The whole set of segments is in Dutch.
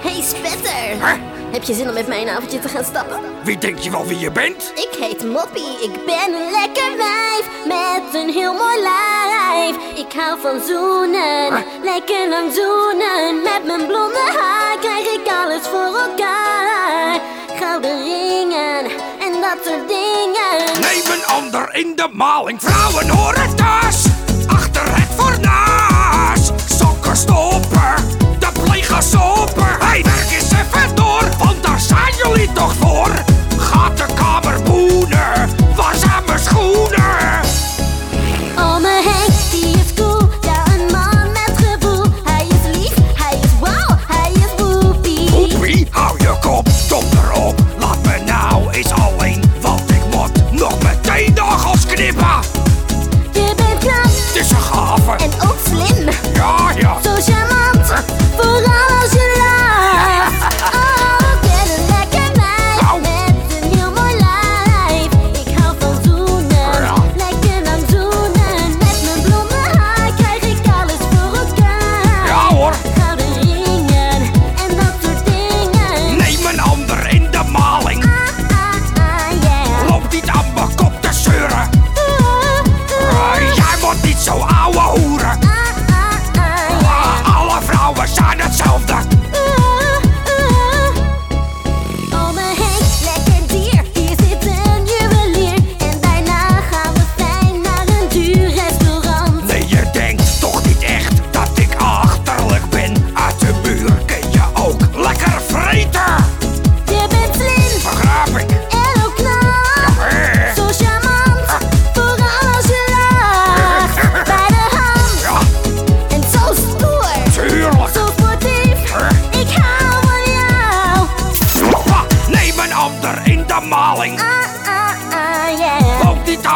Hey Spetter! Huh? Heb je zin om met mij een avondje te gaan stappen? Wie denk je wel wie je bent? Ik heet Moppie, ik ben een lekker wijf met een heel mooi lijf. Ik hou van zoenen, lekker lang zoenen. Met mijn blonde haar krijg ik alles voor elkaar. Gouden ringen en dat soort dingen. Neem een ander in de maling. Vrouwen horen thuis. Toch voor.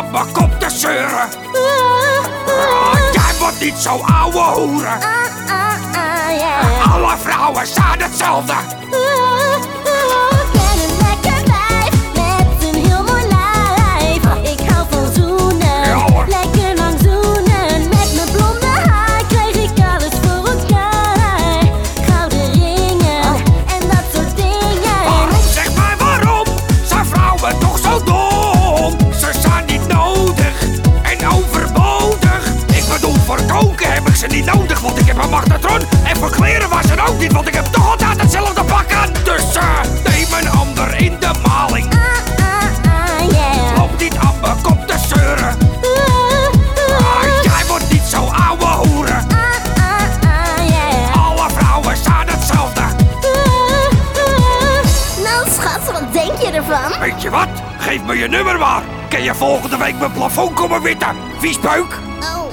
Mijn kop te zeuren. Jij wordt niet zo ouwe hoeren. ah, ah, ah, Alle vrouwen zijn hetzelfde. Ze niet nodig, want ik heb een magnetron. En voor kleren was ze ook niet, want ik heb toch altijd hetzelfde pak aan. Dus eh, neem een ander in de maling. Ah, ah, ah, yeah. Loop niet aan mijn kop te zeuren. Ah, jij wordt niet zo ouwe hoeren. yeah. Alle vrouwen zijn hetzelfde. Nou schat, wat denk je ervan? Weet je wat? Geef me je nummer maar. Kan je volgende week mijn plafond komen witten? Viespeuk? Oh,